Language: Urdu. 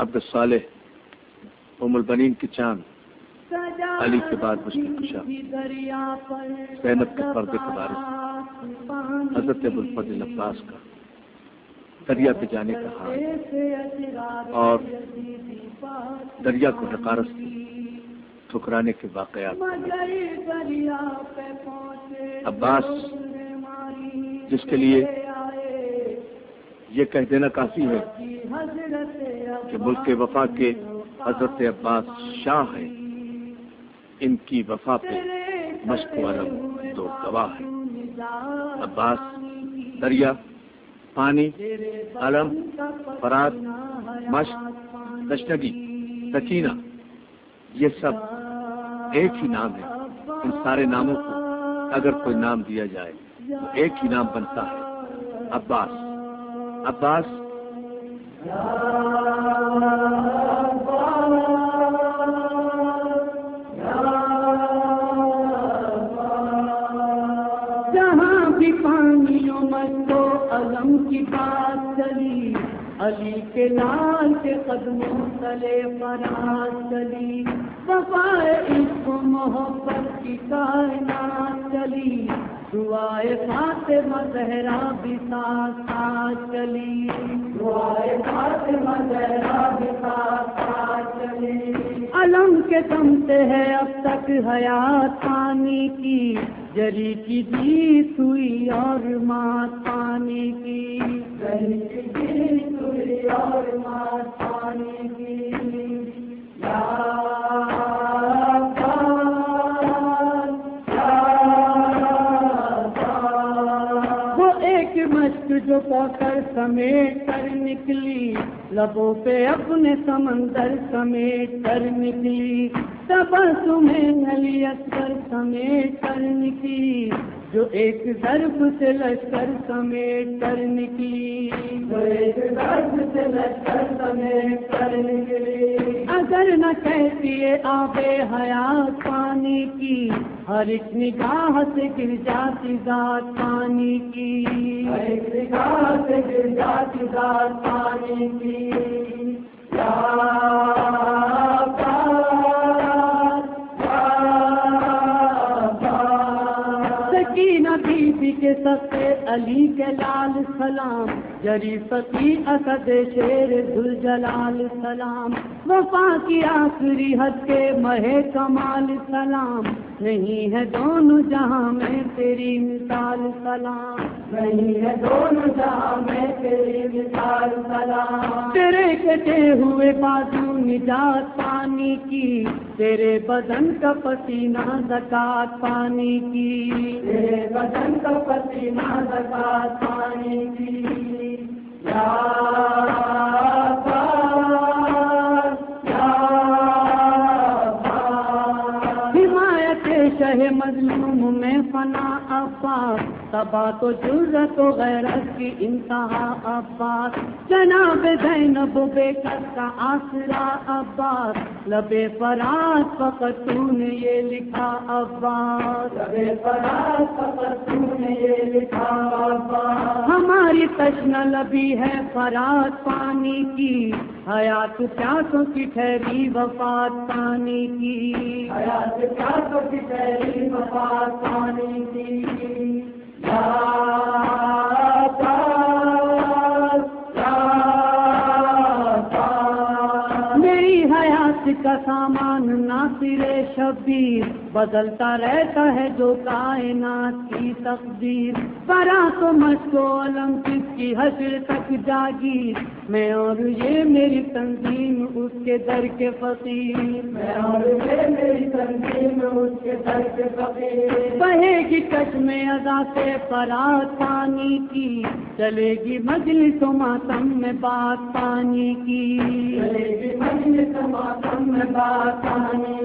عبد الصالح، ام البنین کی چاند علی کے بعد مشکل کشا زینب کے پردے کے بارے حضرت ابو الفضل عباس کا دریا پہ جانے کا حال اور دریا کو حقارت ٹھکرانے کے واقعات۔ عباس، جس کے لیے یہ کہہ دینا کافی ہے کہ ملک وفا کے حضرت عباس شاہ ہیں۔ ان کی وفا پہ مشق عرب دو گواہ ہے عباس، دریا، پانی، علم فراد مشق دشنگی سکینہ، یہ سب ایک ہی نام ہے ان سارے ناموں کو اگر کوئی نام دیا جائے تو ایک ہی نام بنتا ہے۔ عباس عباس جہاں بھی پانیوں میں تو علم کی بات چلی، علی کے لال کے قدموں تلے فرات چلی۔ وفائے عشق و محبت کی کائنات دعائے فاطمہ زہرا بھی ساتھ ساتھ چلی۔ دعائے فاطمہ زہرا بھی ساتھ ساتھ چلی۔ علم کے دم سے ہے اب تک حیات پانی کی۔ جری کی جیت ہوئی اور ماں پانی کی۔ جری کی جو پکڑ سمیٹ کر نکلی، لبوں پہ اپنے سمندر سمیٹ کر نکلی۔ تب تمہیں نلی اکثر سمیٹ کر نکلی، جو ایک ضرب سے لشکر سمیٹ کر نکلی۔ جو ایک ضرب سے لشکر سمیٹ کر نکلی۔ اگر نہ کہتی ہے آب حیات پانی کی، ہر ایک نگاہ سے گر جاتی ذات پانی کی۔ ذات پانی کی سکینہ کے سستے علی کے لال سلام جری فتی اسد شیر دل جلال سلام، وفا کی آخری حد کے مہ کمال سلام، نہیں ہے دونوں جہاں میں تیری مثال سلام، نہیں ہے دونوں جہاں میں تیری مثال سلام۔ تیرے کٹے ہوئے بازو نجات پانی کی، تیرے بدن کا پسینہ زکات پانی کی۔ تیرے بدن کا پسینہ زکات پانی کی۔ حمایت شہ مظلوم میں فنا عباس تبا تو جرت و غیرت کی انتہا عباس۔ جناب زینب بے کس کا آسرا عباس۔ لبے فراز فقط تو نے یہ لکھا عباس۔ لبے فراز فقط تو تشن لبی ہے فراز پانی کی حیات پیاسوں کی ٹھہری وفات پانی کی حیات پیاسوں کی ٹھہری وفات پانی کی۔ میری حیات کا سامان ناصر شبیر بدلتا رہتا ہے جو کائنات کی تقدیر۔ برا تو مشکو کس کی حشر تک جاگیر۔ میں اور یہ میری تنظیم اس کے در کے فقیر۔ میں اور یہ میری تنظیم اس کے در کے فقیر۔ بہے گی کش میں ادا سے فرات پانی کی۔ چلے گی مجلس و ماتم میں بات پانی کی۔ چلے گی مجلس و ماتم میں بات پانی